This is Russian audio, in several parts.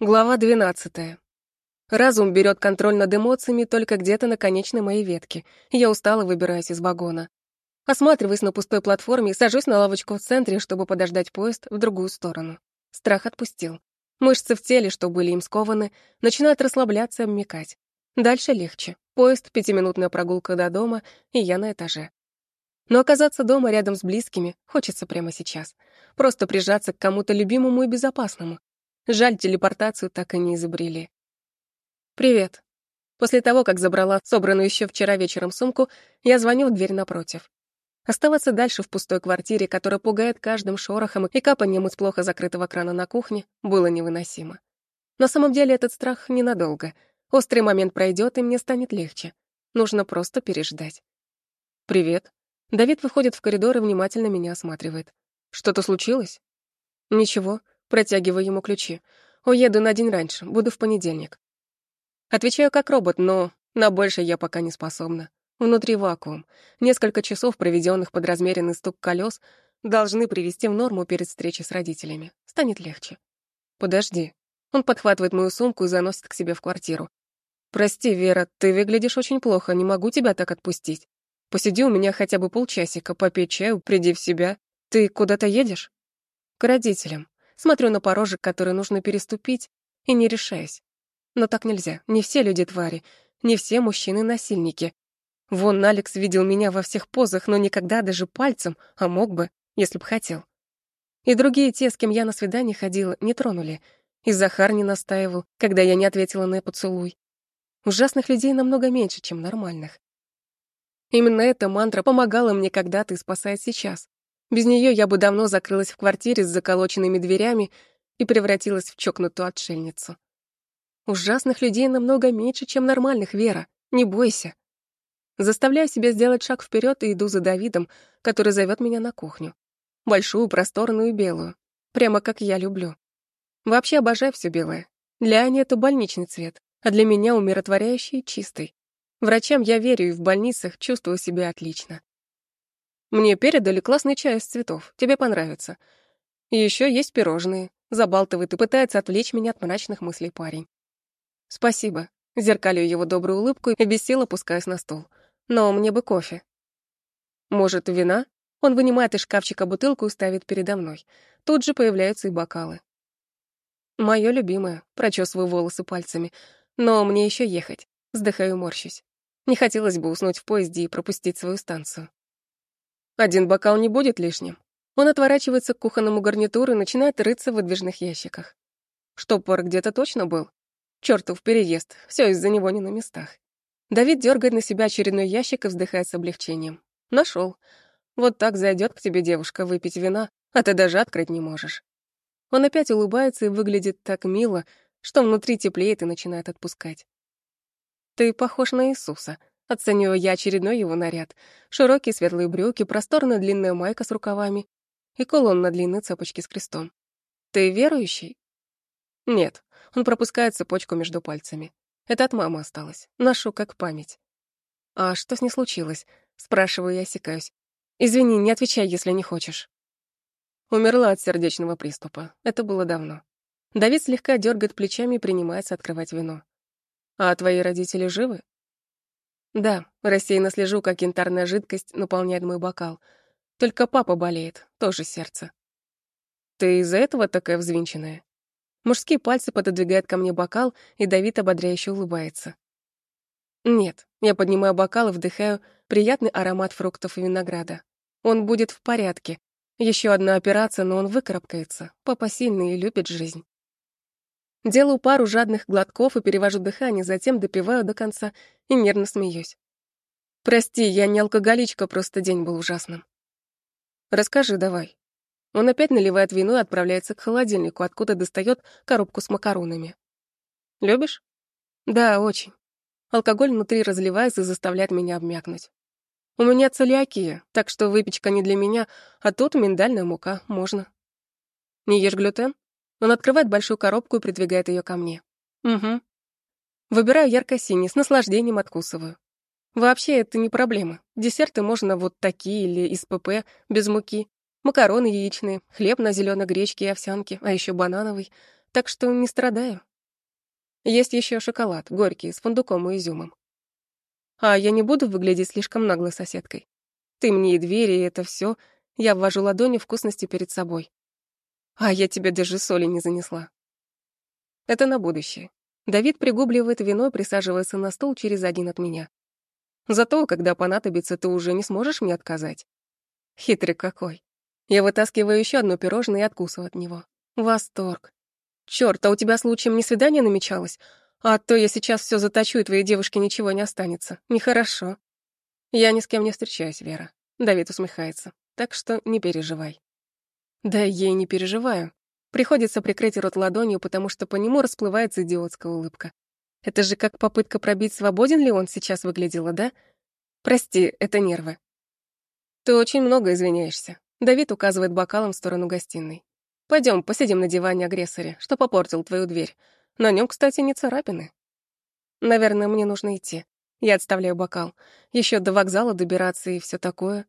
Глава 12. Разум берет контроль над эмоциями только где-то на конечной моей ветке. Я устало выбираюсь из вагона. Осматриваюсь на пустой платформе сажусь на лавочку в центре, чтобы подождать поезд в другую сторону. Страх отпустил. Мышцы в теле, что были им скованы, начинают расслабляться и обмекать. Дальше легче. Поезд, пятиминутная прогулка до дома, и я на этаже. Но оказаться дома рядом с близкими хочется прямо сейчас. Просто прижаться к кому-то любимому и безопасному, Жаль, телепортацию так и не изобрели. «Привет». После того, как забрала собранную еще вчера вечером сумку, я звоню в дверь напротив. Оставаться дальше в пустой квартире, которая пугает каждым шорохом и капанием из плохо закрытого крана на кухне, было невыносимо. На самом деле этот страх ненадолго. Острый момент пройдет, и мне станет легче. Нужно просто переждать. «Привет». Давид выходит в коридор и внимательно меня осматривает. «Что-то случилось?» «Ничего. Протягиваю ему ключи. Уеду на день раньше, буду в понедельник. Отвечаю как робот, но на больше я пока не способна. Внутри вакуум. Несколько часов, проведенных под размеренный стук колес, должны привести в норму перед встречей с родителями. Станет легче. Подожди. Он подхватывает мою сумку и заносит к себе в квартиру. «Прости, Вера, ты выглядишь очень плохо, не могу тебя так отпустить. Посиди у меня хотя бы полчасика, попей чаю, приди в себя. Ты куда-то едешь?» «К родителям. Смотрю на порожек, который нужно переступить, и не решаюсь. Но так нельзя. Не все люди твари, не все мужчины насильники. Вон Алекс видел меня во всех позах, но никогда даже пальцем, а мог бы, если бы хотел. И другие те, с кем я на свидание ходила, не тронули. И Захар не настаивал, когда я не ответила на поцелуй. Ужасных людей намного меньше, чем нормальных. Именно эта мантра помогала мне когда-то и спасает сейчас. Без нее я бы давно закрылась в квартире с заколоченными дверями и превратилась в чокнутую отшельницу. Ужасных людей намного меньше, чем нормальных, Вера. Не бойся. Заставляю себя сделать шаг вперед и иду за Давидом, который зовет меня на кухню. Большую, просторную и белую. Прямо как я люблю. Вообще обожаю все белое. Для Ани это больничный цвет, а для меня умиротворяющий и чистый. Врачам я верю и в больницах чувствую себя отлично. Мне передали классный чай из цветов. Тебе понравится. И еще есть пирожные. Забалтывает и пытается отвлечь меня от мрачных мыслей парень. Спасибо. Зеркалю его добрую улыбку и без сил опускаюсь на стол. Но мне бы кофе. Может, вина? Он вынимает из шкафчика бутылку и ставит передо мной. Тут же появляются и бокалы. Моё любимое. Прочесываю волосы пальцами. Но мне еще ехать. Вздыхаю, морщусь. Не хотелось бы уснуть в поезде и пропустить свою станцию. Один бокал не будет лишним. Он отворачивается к кухонному гарнитуру и начинает рыться в выдвижных ящиках. Штопор где-то точно был. Чёртов переезд, все из-за него не на местах. Давид дергает на себя очередной ящик и вздыхает с облегчением. Нашел. Вот так зайдет к тебе девушка выпить вина, а ты даже открыть не можешь. Он опять улыбается и выглядит так мило, что внутри теплеет и начинает отпускать. Ты похож на Иисуса, Оцениваю я очередной его наряд. Широкие светлые брюки, просторная длинная майка с рукавами и кулон на длинной цепочке с крестом. «Ты верующий?» «Нет». Он пропускает цепочку между пальцами. Это от мамы осталось. Ношу как память. «А что с ней случилось?» Спрашиваю и осекаюсь. «Извини, не отвечай, если не хочешь». Умерла от сердечного приступа. Это было давно. Давид слегка дергает плечами и принимается открывать вино. «А твои родители живы?» Да, рассеянно слежу, как янтарная жидкость наполняет мой бокал. Только папа болеет, тоже сердце. Ты из-за этого такая взвинченная? Мужские пальцы пододвигают ко мне бокал, и Давид ободряюще улыбается. Нет, я поднимаю бокал и вдыхаю приятный аромат фруктов и винограда. Он будет в порядке. Еще одна операция, но он выкарабкается. Папа сильный и любит жизнь. Делаю пару жадных глотков и перевожу дыхание, затем допиваю до конца и нервно смеюсь. Прости, я не алкоголичка, просто день был ужасным. Расскажи давай. Он опять наливает вино и отправляется к холодильнику, откуда достает коробку с макаронами. Любишь? Да, очень. Алкоголь внутри разливается и заставляет меня обмякнуть. У меня целиакия, так что выпечка не для меня, а тут миндальная мука, можно. Не ешь глютен? Он открывает большую коробку и придвигает ее ко мне. Угу. Выбираю ярко-синий, с наслаждением откусываю. Вообще, это не проблема. Десерты можно вот такие или из ПП, без муки. Макароны яичные, хлеб на зеленой гречке и овсянке, а еще банановый. так что не страдаю. Есть еще шоколад, горький, с фундуком и изюмом. А я не буду выглядеть слишком наглой соседкой. Ты мне и двери, и это все. Я ввожу ладони вкусности перед собой. А я тебе даже соли не занесла. Это на будущее. Давид пригубливает вино и присаживается на стул через один от меня. Зато, когда понадобится, ты уже не сможешь мне отказать. Хитрый какой. Я вытаскиваю еще одно пирожное и откусываю от него. Восторг. Чёрт, а у тебя случаем не свидание намечалось? А то я сейчас все заточу, и твоей девушке ничего не останется. Нехорошо. Я ни с кем не встречаюсь, Вера. Давид усмехается. Так что не переживай. Да и не переживаю. Приходится прикрыть рот ладонью, потому что по нему расплывается идиотская улыбка. Это же как попытка пробить, свободен ли он сейчас выглядела, да? Прости, это нервы. Ты очень много извиняешься. Давид указывает бокалом в сторону гостиной. Пойдем, посидим на диване агрессоре, что попортил твою дверь. На нем, кстати, не царапины. Наверное, мне нужно идти. Я отставляю бокал. Еще до вокзала добираться и все такое.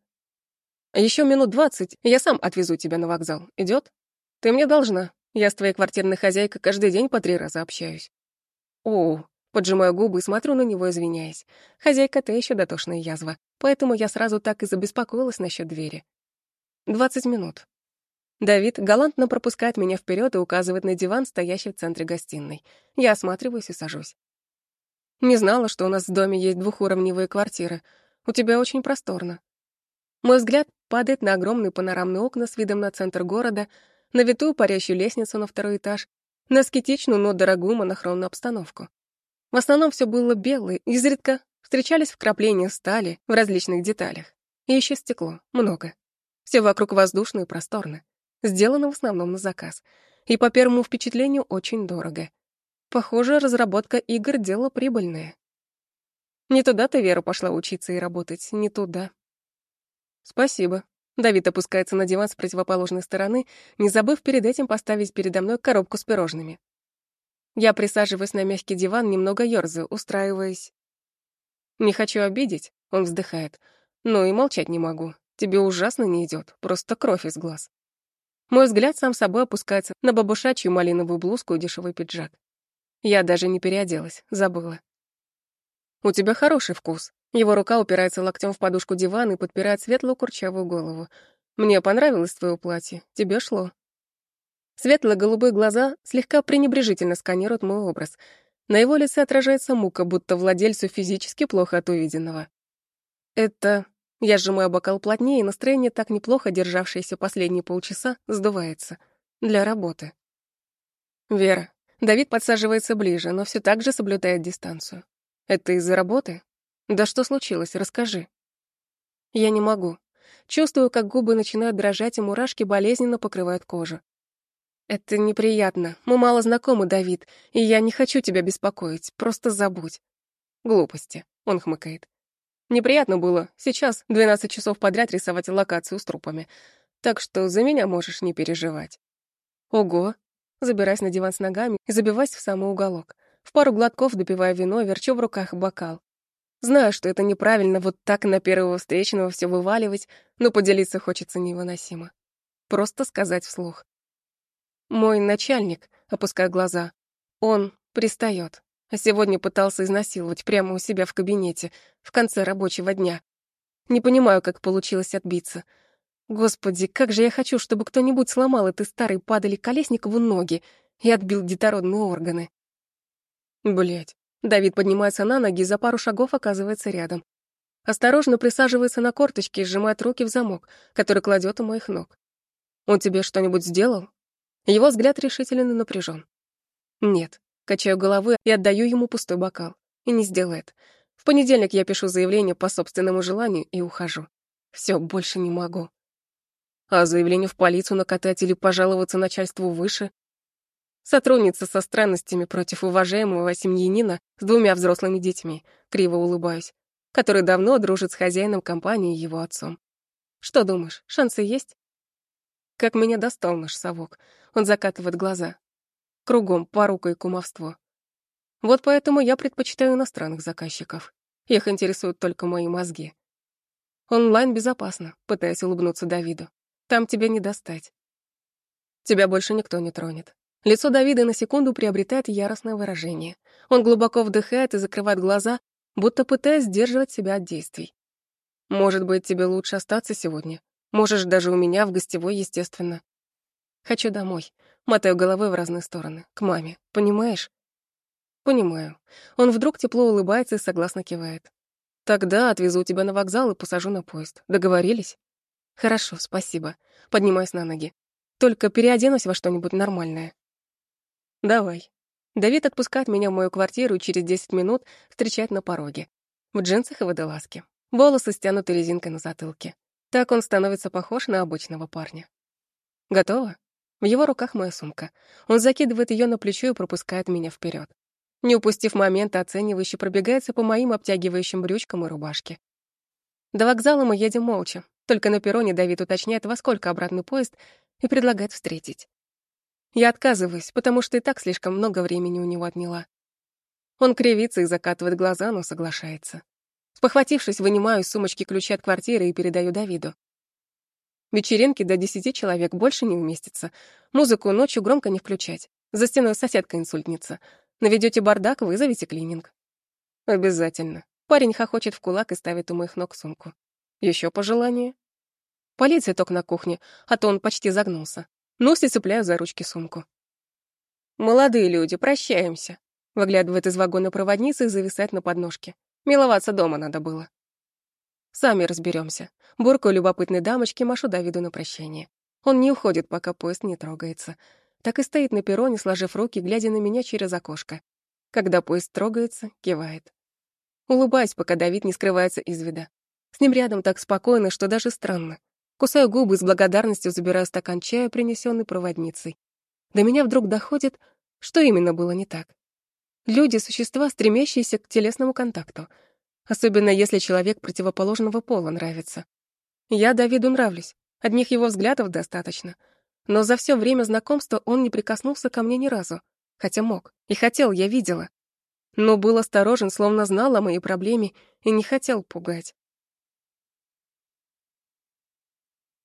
Еще минут двадцать, я сам отвезу тебя на вокзал. Идет? Ты мне должна. Я с твоей квартирной хозяйкой каждый день по три раза общаюсь. О, поджимаю губы и смотрю на него, извиняясь. Хозяйка ты еще дотошная язва, поэтому я сразу так и забеспокоилась насчет двери. Двадцать минут. Давид галантно пропускает меня вперед и указывает на диван, стоящий в центре гостиной. Я осматриваюсь и сажусь. Не знала, что у нас в доме есть двухуровневые квартиры. У тебя очень просторно. Мой взгляд падает на огромные панорамные окна с видом на центр города, на витую парящую лестницу на второй этаж, на аскетичную, но дорогую монохромную обстановку. В основном все было белое, изредка встречались вкрапления стали в различных деталях. И еще стекло, много. Все вокруг воздушно и просторно. Сделано в основном на заказ. И по первому впечатлению очень дорого. Похоже, разработка игр — дело прибыльное. Не туда ты, Вера, пошла учиться и работать, не туда. Спасибо. Давид опускается на диван с противоположной стороны, не забыв перед этим поставить передо мной коробку с пирожными. Я присаживаюсь на мягкий диван, немного ёрзаю, устраиваясь. «Не хочу обидеть», — он вздыхает. «Ну и молчать не могу. Тебе ужасно не идет, просто кровь из глаз». Мой взгляд сам собой опускается на бабушачью малиновую блузку и дешевый пиджак. Я даже не переоделась, забыла. «У тебя хороший вкус». Его рука упирается локтем в подушку дивана и подпирает светлую курчавую голову. «Мне понравилось твое платье. Тебе шло». Светлые голубые глаза слегка пренебрежительно сканируют мой образ. На его лице отражается мука, будто владельцу физически плохо от увиденного. Это я сжимаю бокал плотнее, и настроение, так неплохо державшееся последние полчаса, сдувается. Для работы. Вера. Давид подсаживается ближе, но все так же соблюдает дистанцию. Это из-за работы? Да что случилось, расскажи. Я не могу. Чувствую, как губы начинают дрожать, и мурашки болезненно покрывают кожу. Это неприятно. Мы мало знакомы, Давид, и я не хочу тебя беспокоить. Просто забудь. Глупости. Он хмыкает. Неприятно было сейчас 12 часов подряд рисовать локацию с трупами. Так что за меня можешь не переживать. Ого. Забираясь на диван с ногами и забиваясь в самый уголок. В пару глотков, допивая вино, верчу в руках бокал. Знаю, что это неправильно вот так на первого встречного все вываливать, но поделиться хочется невыносимо. Просто сказать вслух. Мой начальник, опуская глаза, он пристает а сегодня пытался изнасиловать прямо у себя в кабинете в конце рабочего дня. Не понимаю, как получилось отбиться. Господи, как же я хочу, чтобы кто-нибудь сломал этой старой падали Колесникову ноги и отбил детородные органы. Блять. Давид поднимается на ноги и за пару шагов оказывается рядом. Осторожно присаживается на корточки и сжимает руки в замок, который кладет у моих ног. «Он тебе что-нибудь сделал?» Его взгляд решительно напряжен. «Нет. Качаю головой и отдаю ему пустой бокал. И не сделает. В понедельник я пишу заявление по собственному желанию и ухожу. Все, больше не могу. А заявление в полицию накатать или пожаловаться начальству выше? Сотрудница со странностями против уважаемого семьянина с двумя взрослыми детьми, криво улыбаюсь, который давно дружит с хозяином компании и его отцом. Что думаешь, шансы есть? Как меня достал наш совок. Он закатывает глаза. Кругом порука и кумовство. Вот поэтому я предпочитаю иностранных заказчиков. Их интересуют только мои мозги. Онлайн безопасно, пытаясь улыбнуться Давиду. Там тебя не достать. Тебя больше никто не тронет. Лицо Давида на секунду приобретает яростное выражение. Он глубоко вдыхает и закрывает глаза, будто пытаясь сдерживать себя от действий. «Может быть, тебе лучше остаться сегодня? Можешь даже у меня в гостевой, естественно. Хочу домой. Мотаю головой в разные стороны. К маме. Понимаешь? Понимаю. Он вдруг тепло улыбается и согласно кивает. Тогда отвезу тебя на вокзал и посажу на поезд. Договорились? Хорошо, спасибо. Поднимаюсь на ноги. Только переоденусь во что-нибудь нормальное. Давай. Давид отпускает меня в мою квартиру и через 10 минут встречает на пороге. В джинсах и водолазке. Волосы стянуты резинкой на затылке. Так он становится похож на обычного парня. Готово? В его руках моя сумка. Он закидывает ее на плечо и пропускает меня вперед. Не упустив момента, оценивающе пробегается по моим обтягивающим брючкам и рубашке. До вокзала мы едем молча. Только на перроне Давид уточняет, во сколько обратный поезд, и предлагает встретить. Я отказываюсь, потому что и так слишком много времени у него отняла. Он кривится и закатывает глаза, но соглашается. Спохватившись, вынимаю из сумочки ключи от квартиры и передаю Давиду. Вечеринки до десяти человек больше не уместится. Музыку ночью громко не включать. За стеной соседка инсультница. Наведете бардак, вызовите клининг. Обязательно. Парень хохочет в кулак и ставит у моих ног сумку. Еще пожелание? Полей цветок на кухне, а то он почти загнулся. Нос и цепляю за ручки сумку. «Молодые люди, прощаемся», — выглядывает из вагона проводница и зависает на подножке. Миловаться дома надо было. Сами разберемся. Буркаю любопытной дамочке, машу Давиду на прощание. Он не уходит, пока поезд не трогается. Так и стоит на перроне, сложив руки, глядя на меня через окошко. Когда поезд трогается, кивает. Улыбаюсь, пока Давид не скрывается из вида. С ним рядом так спокойно, что даже странно. Кусаю губы с благодарностью забираю стакан чая, принесенный проводницей. До меня вдруг доходит, что именно было не так. Люди — существа, стремящиеся к телесному контакту — особенно если человек противоположного пола нравится. Я Давиду нравлюсь, одних его взглядов достаточно. Но за все время знакомства он не прикоснулся ко мне ни разу, хотя мог, и хотел, я видела. Но был осторожен, словно знал о моей проблеме и не хотел пугать.